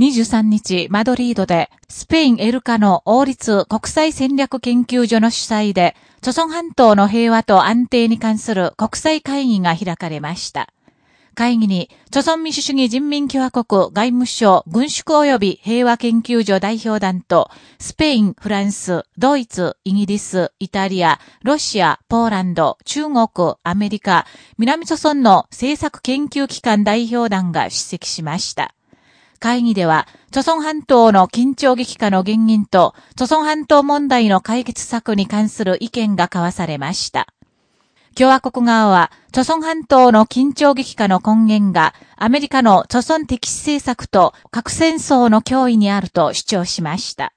23日、マドリードで、スペインエルカの王立国際戦略研究所の主催で、著村半島の平和と安定に関する国際会議が開かれました。会議に、著村民主主義人民共和国外務省軍縮及び平和研究所代表団と、スペイン、フランス、ドイツ、イギリス、イタリア、ロシア、ポーランド、中国、アメリカ、南著村の政策研究機関代表団が出席しました。会議では、著孫半島の緊張激化の原因と、著孫半島問題の解決策に関する意見が交わされました。共和国側は、著孫半島の緊張激化の根源が、アメリカの著孫敵視政策と核戦争の脅威にあると主張しました。